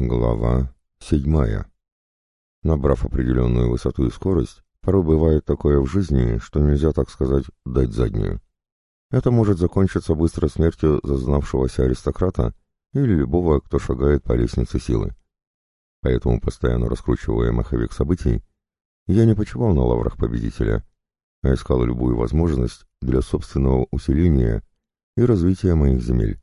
Глава седьмая. Набрав определенную высоту и скорость, порой бывает такое в жизни, что нельзя, так сказать, дать заднюю. Это может закончиться быстрой смертью зазнавшегося аристократа или любого, кто шагает по лестнице силы. Поэтому, постоянно раскручивая маховик событий, я не почивал на лаврах победителя, а искал любую возможность для собственного усиления и развития моих земель.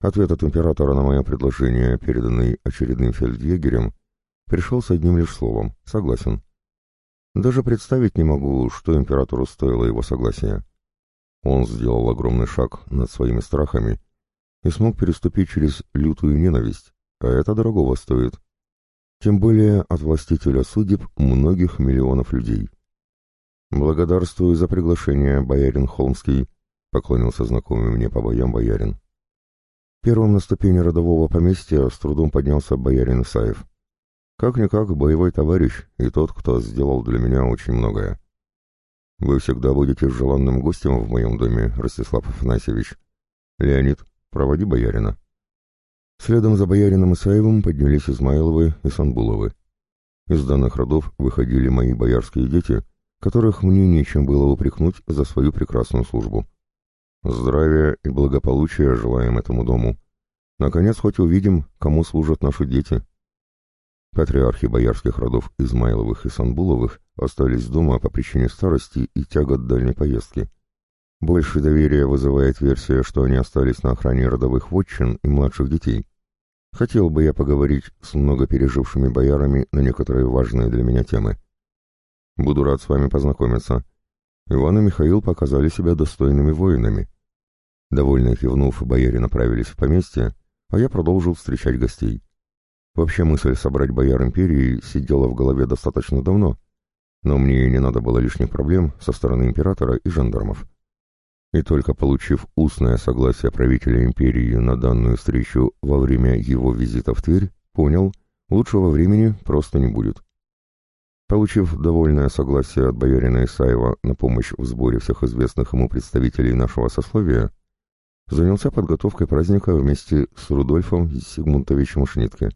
Ответ от императора на мое предложение, переданный очередным фельдъегерем, пришел с одним лишь словом «согласен». Даже представить не могу, что императору стоило его согласия. Он сделал огромный шаг над своими страхами и смог переступить через лютую ненависть, а это дорогого стоит. Тем более от властителя судеб многих миллионов людей. «Благодарствую за приглашение, боярин Холмский», — поклонился знакомый мне по боям боярин. Первым на ступени родового поместья с трудом поднялся боярин Исаев. Как-никак боевой товарищ и тот, кто сделал для меня очень многое. Вы всегда будете желанным гостем в моем доме, Ростислав Афанасьевич. Леонид, проводи боярина. Следом за боярином Исаевым поднялись Измайловы и Санбуловы. Из данных родов выходили мои боярские дети, которых мне нечем было упрекнуть за свою прекрасную службу. Здравия и благополучия желаем этому дому. Наконец хоть увидим, кому служат наши дети. Патриархи боярских родов Измайловых и Санбуловых остались дома по причине старости и тягот дальней поездки. Больше доверия вызывает версия, что они остались на охране родовых вотчин и младших детей. Хотел бы я поговорить с много пережившими боярами на некоторые важные для меня темы. Буду рад с вами познакомиться. Иван и Михаил показали себя достойными воинами. Довольно кивнув, бояре направились в поместье, а я продолжил встречать гостей. Вообще мысль собрать бояр империи сидела в голове достаточно давно, но мне не надо было лишних проблем со стороны императора и жандармов. И только получив устное согласие правителя империи на данную встречу во время его визита в Тверь, понял, лучшего времени просто не будет. Получив довольное согласие от боярина Исаева на помощь в сборе всех известных ему представителей нашего сословия, занялся подготовкой праздника вместе с Рудольфом Сигмунтовичем Шнитке.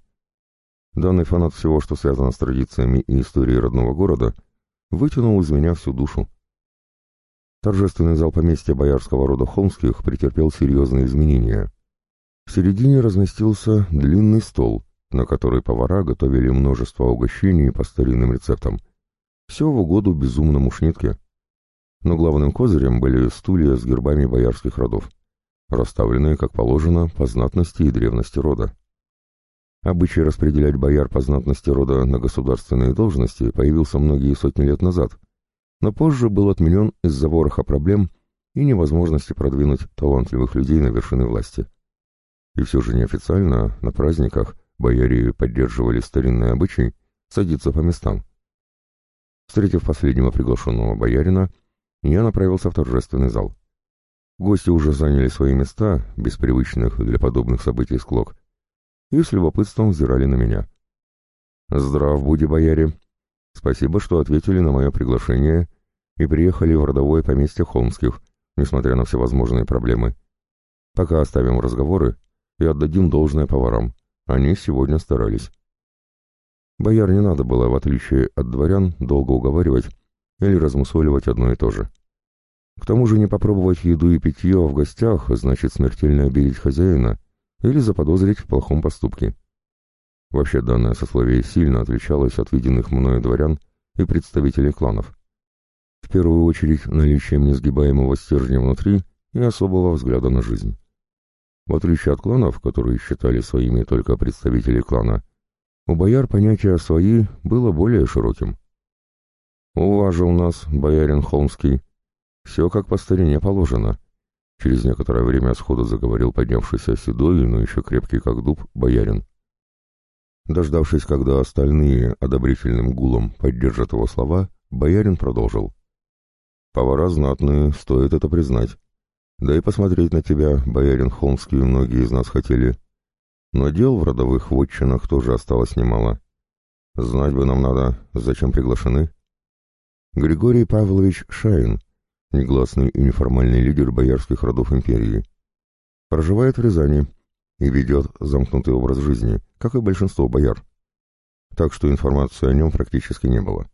Данный фанат всего, что связано с традициями и историей родного города, вытянул из меня всю душу. Торжественный зал поместья боярского рода Холмских претерпел серьезные изменения. В середине разместился длинный стол — на которой повара готовили множество угощений по старинным рецептам. Все в угоду безумному шнитке. Но главным козырем были стулья с гербами боярских родов, расставленные, как положено, по знатности и древности рода. Обычай распределять бояр по знатности рода на государственные должности появился многие сотни лет назад, но позже был отменен из-за вороха проблем и невозможности продвинуть талантливых людей на вершины власти. И все же неофициально, на праздниках, Бояре поддерживали старинный обычай садиться по местам. Встретив последнего приглашенного боярина, я направился в торжественный зал. Гости уже заняли свои места, без привычных для подобных событий склок, и с любопытством взирали на меня. «Здрав буди, бояре! Спасибо, что ответили на мое приглашение и приехали в родовое поместье Холмских, несмотря на всевозможные проблемы. Пока оставим разговоры и отдадим должное поварам. Они сегодня старались. Бояр не надо было, в отличие от дворян, долго уговаривать или размусоливать одно и то же. К тому же не попробовать еду и питье в гостях значит смертельно обидеть хозяина или заподозрить в плохом поступке. Вообще данное сословие сильно отличалось от виденных мною дворян и представителей кланов. В первую очередь наличием несгибаемого стержня внутри и особого взгляда на жизнь. В отличие от кланов, которые считали своими только представителей клана, у бояр понятие «свои» было более широким. «Уважил нас, боярин Холмский. Все как по старине положено», — через некоторое время сходу заговорил поднявшийся седой, но еще крепкий как дуб, боярин. Дождавшись, когда остальные одобрительным гулом поддержат его слова, боярин продолжил. «Повара знатные, стоит это признать. Да и посмотреть на тебя, боярин Холмский, многие из нас хотели. Но дел в родовых вотчинах тоже осталось немало. Знать бы нам надо, зачем приглашены. Григорий Павлович Шаин, негласный и неформальный лидер боярских родов империи. Проживает в Рязани, и ведет замкнутый образ жизни, как и большинство бояр. Так что информации о нем практически не было.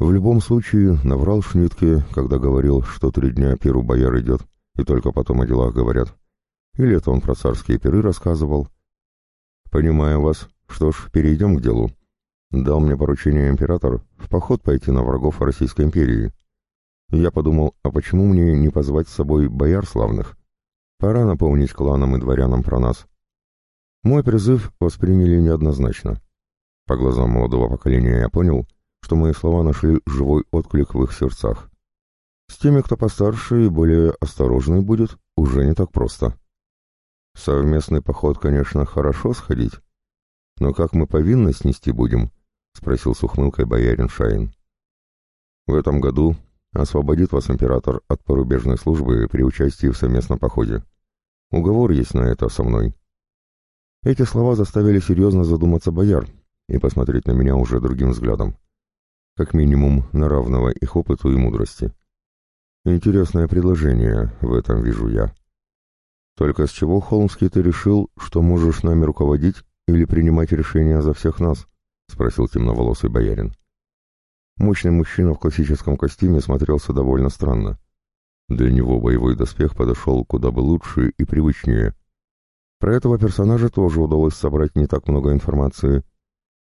В любом случае, наврал Шнитке, когда говорил, что три дня перу бояр идет, и только потом о делах говорят. Или это он про царские перы рассказывал. «Понимаю вас. Что ж, перейдем к делу. Дал мне поручение император в поход пойти на врагов Российской империи. Я подумал, а почему мне не позвать с собой бояр славных? Пора напомнить кланам и дворянам про нас. Мой призыв восприняли неоднозначно. По глазам молодого поколения я понял, что мои слова нашли живой отклик в их сердцах. С теми, кто постарше и более осторожный будет, уже не так просто. Совместный поход, конечно, хорошо сходить, но как мы повинность нести будем? — спросил с ухмылкой боярин Шаин. В этом году освободит вас император от порубежной службы при участии в совместном походе. Уговор есть на это со мной. Эти слова заставили серьезно задуматься бояр и посмотреть на меня уже другим взглядом. Как минимум, на равного их опыту и мудрости. Интересное предложение в этом вижу я. Только с чего, Холмский, ты решил, что можешь нами руководить или принимать решения за всех нас? — спросил темноволосый боярин. Мощный мужчина в классическом костюме смотрелся довольно странно. Для него боевой доспех подошел куда бы лучше и привычнее. Про этого персонажа тоже удалось собрать не так много информации.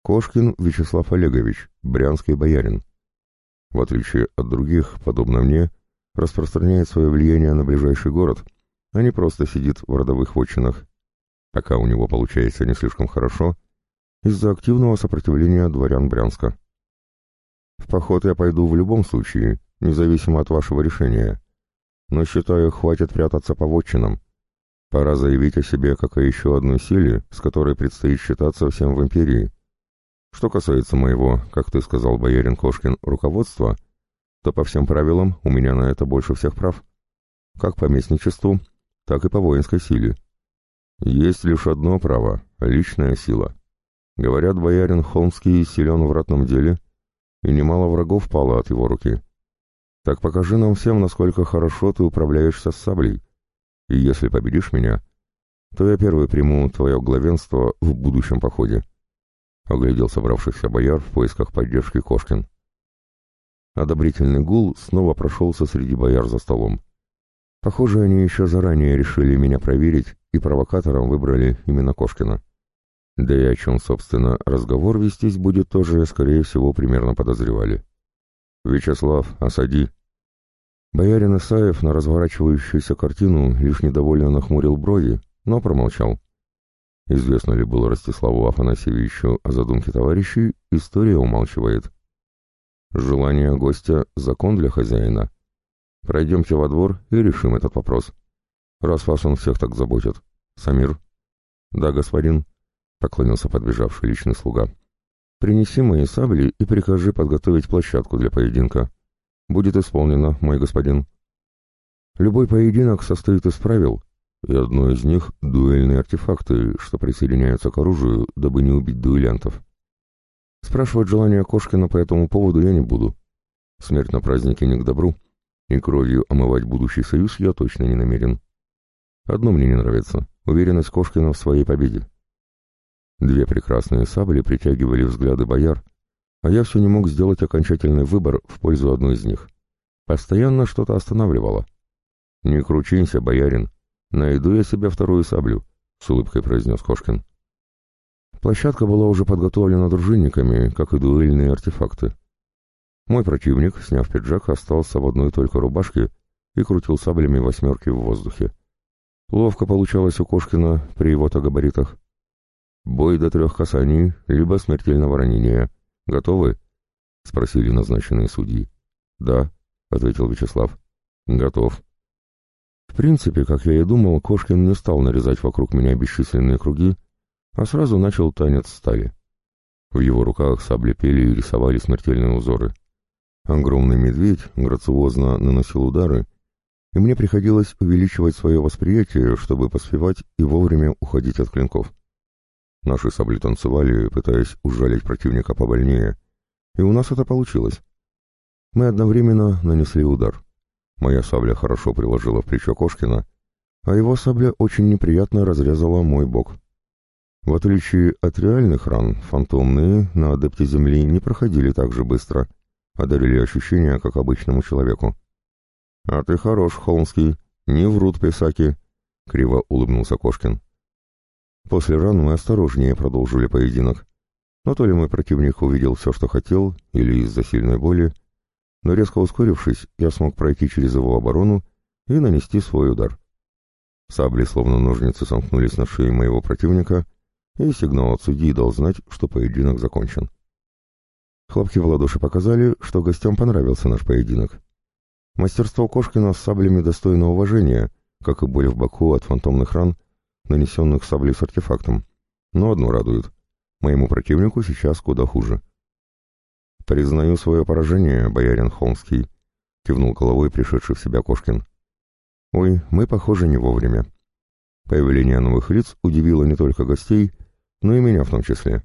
Кошкин Вячеслав Олегович, брянский боярин. В отличие от других, подобно мне, распространяет свое влияние на ближайший город, а не просто сидит в родовых вотчинах. Пока у него получается не слишком хорошо, из-за активного сопротивления дворян Брянска. В поход я пойду в любом случае, независимо от вашего решения. Но считаю, хватит прятаться по вотчинам. Пора заявить о себе как о еще одной силе, с которой предстоит считаться всем в империи. Что касается моего, как ты сказал, боярин Кошкин, руководства, то по всем правилам у меня на это больше всех прав. Как по местничеству, так и по воинской силе. Есть лишь одно право — личная сила. Говорят, боярин Холмский силен в ратном деле, и немало врагов пало от его руки. Так покажи нам всем, насколько хорошо ты управляешься с саблей. И если победишь меня, то я первый приму твое главенство в будущем походе. Оглядел собравшихся бояр в поисках поддержки Кошкин. Одобрительный гул снова прошелся среди бояр за столом. Похоже, они еще заранее решили меня проверить и провокатором выбрали именно Кошкина. Да и о чем, собственно, разговор вестись будет тоже, скорее всего, примерно подозревали. «Вячеслав, осади!» Боярин Исаев на разворачивающуюся картину лишь недовольно нахмурил брови, но промолчал. Известно ли было Ростиславу Афанасьевичу о задумке товарищей, история умалчивает. Желание гостя — закон для хозяина. Пройдемте во двор и решим этот вопрос. Раз вас он всех так заботит. Самир? Да, господин. — поклонился подбежавший личный слуга. «Принеси мои сабли и прикажи подготовить площадку для поединка. Будет исполнено, мой господин». Любой поединок состоит из правил, и одно из них — дуэльные артефакты, что присоединяются к оружию, дабы не убить дуэлянтов. Спрашивать желания Кошкина по этому поводу я не буду. Смерть на празднике не к добру, и кровью омывать будущий союз я точно не намерен. Одно мне не нравится — уверенность Кошкина в своей победе. Две прекрасные сабли притягивали взгляды бояр, а я все не мог сделать окончательный выбор в пользу одной из них. Постоянно что-то останавливало. «Не кручинься, боярин, найду я себе вторую саблю», — с улыбкой произнес Кошкин. Площадка была уже подготовлена дружинниками, как и дуэльные артефакты. Мой противник, сняв пиджак, остался в одной только рубашке и крутил саблями восьмерки в воздухе. Ловко получалось у Кошкина при его-то габаритах. Бой до трех касаний, либо смертельного ранения. Готовы? Спросили назначенные судьи. Да, ответил Вячеслав. Готов. В принципе, как я и думал, Кошкин не стал нарезать вокруг меня бесчисленные круги, а сразу начал танец стали. В его руках сабли пели и рисовали смертельные узоры. Огромный медведь грациозно наносил удары, и мне приходилось увеличивать свое восприятие, чтобы поспевать и вовремя уходить от клинков. Наши сабли танцевали, пытаясь ужалить противника побольнее, и у нас это получилось. Мы одновременно нанесли удар. Моя сабля хорошо приложила в плечо Кошкина, а его сабля очень неприятно разрезала мой бок. В отличие от реальных ран, фантомные на адепте Земли не проходили так же быстро, а дарили ощущения, как обычному человеку. «А ты хорош, Холмский, не врут писаки», — криво улыбнулся Кошкин. После ран мы осторожнее продолжили поединок. Но то ли мой противник увидел все, что хотел, или из-за сильной боли, но резко ускорившись, я смог пройти через его оборону и нанести свой удар. Сабли, словно ножницы, сомкнулись на шее моего противника, и сигнал от судьи дал знать, что поединок закончен. Хлопки в ладоши показали, что гостям понравился наш поединок. Мастерство Кошкина с саблями достойно уважения, как и боль в боку от фантомных ран, нанесенных саблей с артефактом. Но одно радует. Моему противнику сейчас куда хуже. «Признаю свое поражение, боярин Холмский», — кивнул головой пришедший в себя Кошкин. «Ой, мы, похоже, не вовремя». Появление новых лиц удивило не только гостей, но и меня в том числе.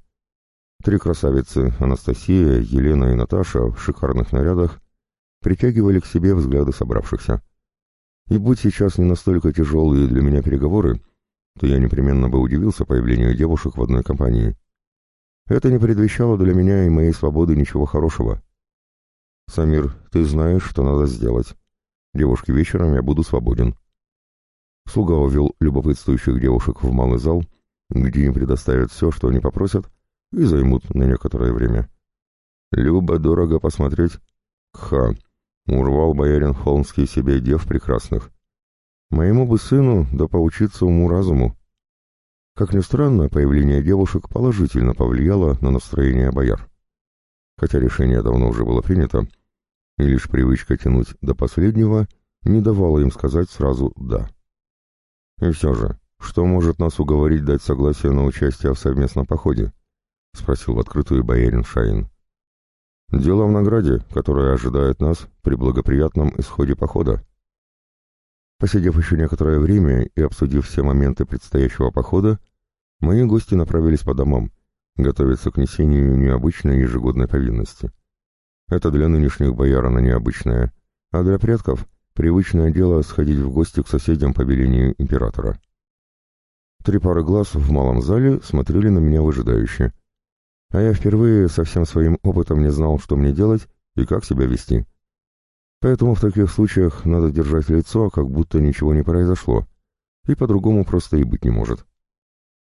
Три красавицы, Анастасия, Елена и Наташа, в шикарных нарядах, притягивали к себе взгляды собравшихся. И будь сейчас не настолько тяжелые для меня переговоры, то я непременно бы удивился появлению девушек в одной компании. Это не предвещало для меня и моей свободы ничего хорошего. «Самир, ты знаешь, что надо сделать. Девушки, вечером я буду свободен». Слуга увел любопытствующих девушек в малый зал, где им предоставят все, что они попросят, и займут на некоторое время. Любо дорого посмотреть. Ха, урвал боярин Холмский себе дев прекрасных. Моему бы сыну да поучиться уму-разуму. Как ни странно, появление девушек положительно повлияло на настроение бояр. Хотя решение давно уже было принято, и лишь привычка тянуть до последнего не давала им сказать сразу «да». И все же, что может нас уговорить дать согласие на участие в совместном походе? — спросил в открытую боярин Шаин. «Дело в награде, которая ожидает нас при благоприятном исходе похода». Посидев еще некоторое время и обсудив все моменты предстоящего похода, мои гости направились по домам, готовиться к несению необычной ежегодной повинности. Это для нынешних бояр она необычная, а для предков — привычное дело сходить в гости к соседям по велению императора. Три пары глаз в малом зале смотрели на меня выжидающе — а я впервые со всем своим опытом не знал, что мне делать и как себя вести. Поэтому в таких случаях надо держать лицо, как будто ничего не произошло, и по-другому просто и быть не может.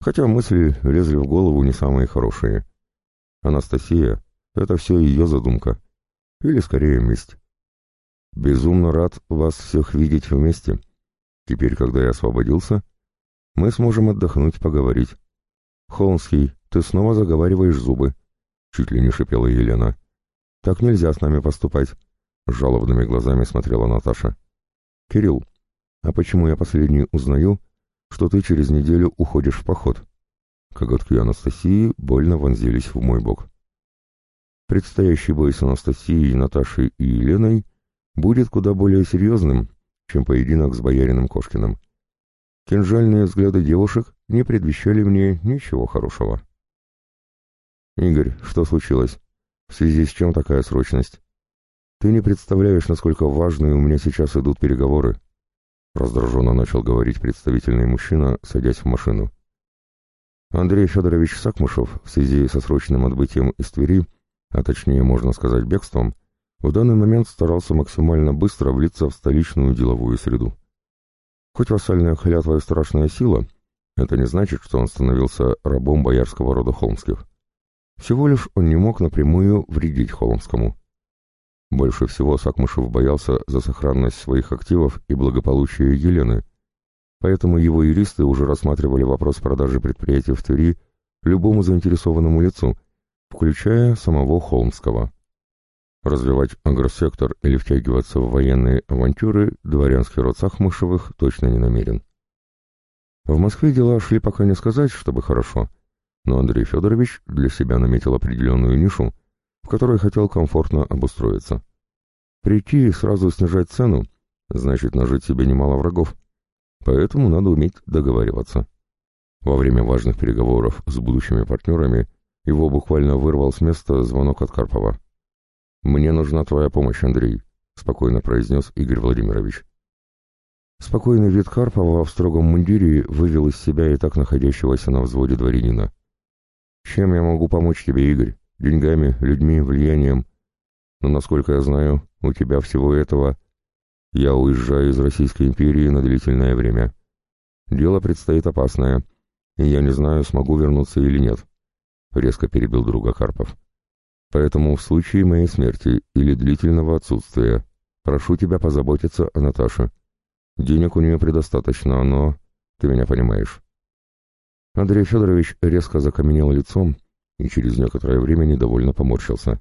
Хотя мысли лезли в голову не самые хорошие. Анастасия — это все ее задумка. Или скорее месть. Безумно рад вас всех видеть вместе. Теперь, когда я освободился, мы сможем отдохнуть, поговорить. Холмский, ты снова заговариваешь зубы», — чуть ли не шипела Елена. «Так нельзя с нами поступать», — жалобными глазами смотрела Наташа. «Кирилл, а почему я последний узнаю, что ты через неделю уходишь в поход?» Коготки Анастасии больно вонзились в мой бок. Предстоящий бой с Анастасией, Наташей и Еленой будет куда более серьезным, чем поединок с боярином Кошкиным. Кинжальные взгляды девушек не предвещали мне ничего хорошего. «Игорь, что случилось? В связи с чем такая срочность? Ты не представляешь, насколько важные у меня сейчас идут переговоры», раздраженно начал говорить представительный мужчина, садясь в машину. Андрей Федорович Сакмушев в связи со срочным отбытием из Твери, а точнее, можно сказать, бегством, в данный момент старался максимально быстро влиться в столичную деловую среду. Хоть вассальная клятва и страшная сила, это не значит, что он становился рабом боярского рода Холмских. Всего лишь он не мог напрямую вредить Холмскому. Больше всего Сакмышев боялся за сохранность своих активов и благополучие Елены, поэтому его юристы уже рассматривали вопрос продажи предприятия в Твери любому заинтересованному лицу, включая самого Холмского. Развивать агросектор или втягиваться в военные авантюры дворянский род Сахмышевых точно не намерен. В Москве дела шли пока не сказать, чтобы хорошо – но Андрей Федорович для себя наметил определенную нишу, в которой хотел комфортно обустроиться. Прийти и сразу снижать цену значит нажить себе немало врагов, поэтому надо уметь договариваться. Во время важных переговоров с будущими партнерами его буквально вырвал с места звонок от Карпова. «Мне нужна твоя помощь, Андрей», — спокойно произнес Игорь Владимирович. Спокойный вид Карпова в строгом мундире вывел из себя и так находящегося на взводе дворянина. «Чем я могу помочь тебе, Игорь? Деньгами, людьми, влиянием? Но, насколько я знаю, у тебя всего этого. Я уезжаю из Российской империи на длительное время. Дело предстоит опасное, и я не знаю, смогу вернуться или нет», — резко перебил друга Карпов. «Поэтому в случае моей смерти или длительного отсутствия прошу тебя позаботиться о Наташе». Денег у нее предостаточно, но... Ты меня понимаешь. Андрей Федорович резко закаменел лицом и через некоторое время недовольно поморщился.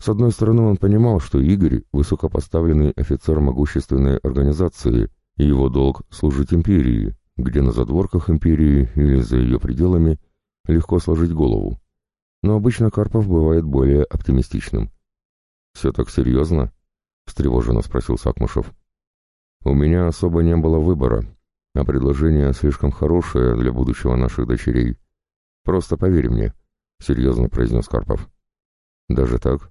С одной стороны, он понимал, что Игорь — высокопоставленный офицер могущественной организации, и его долг — служить империи, где на задворках империи или за ее пределами легко сложить голову. Но обычно Карпов бывает более оптимистичным. «Все так серьезно?» — встревоженно спросил Сакмушев. У меня особо не было выбора, а предложение слишком хорошее для будущего наших дочерей. Просто поверь мне, — серьезно произнес Карпов. Даже так?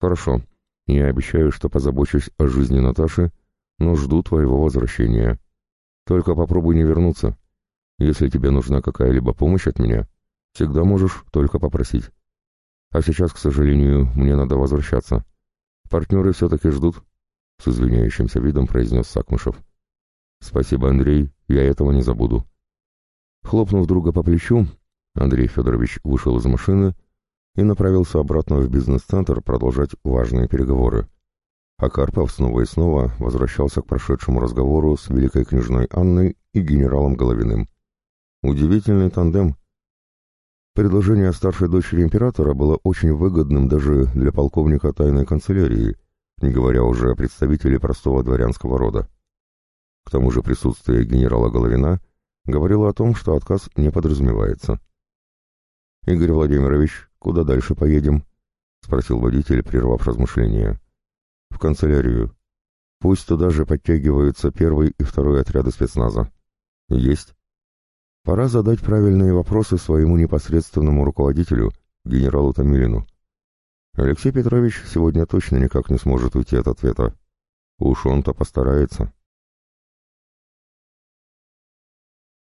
Хорошо. Я обещаю, что позабочусь о жизни Наташи, но жду твоего возвращения. Только попробуй не вернуться. Если тебе нужна какая-либо помощь от меня, всегда можешь только попросить. А сейчас, к сожалению, мне надо возвращаться. Партнеры все-таки ждут. — с извиняющимся видом произнес Сакмышев. «Спасибо, Андрей, я этого не забуду». Хлопнув друга по плечу, Андрей Федорович вышел из машины и направился обратно в бизнес-центр продолжать важные переговоры. А Карпов снова и снова возвращался к прошедшему разговору с великой княжной Анной и генералом Головиным. Удивительный тандем. Предложение старшей дочери императора было очень выгодным даже для полковника тайной канцелярии — не говоря уже о представителе простого дворянского рода. К тому же присутствие генерала Головина говорило о том, что отказ не подразумевается. «Игорь Владимирович, куда дальше поедем?» — спросил водитель, прервав размышления. «В канцелярию. Пусть туда же подтягиваются первый и второй отряды спецназа». «Есть». «Пора задать правильные вопросы своему непосредственному руководителю, генералу Томилину». Алексей Петрович сегодня точно никак не сможет уйти от ответа. Уж он-то постарается.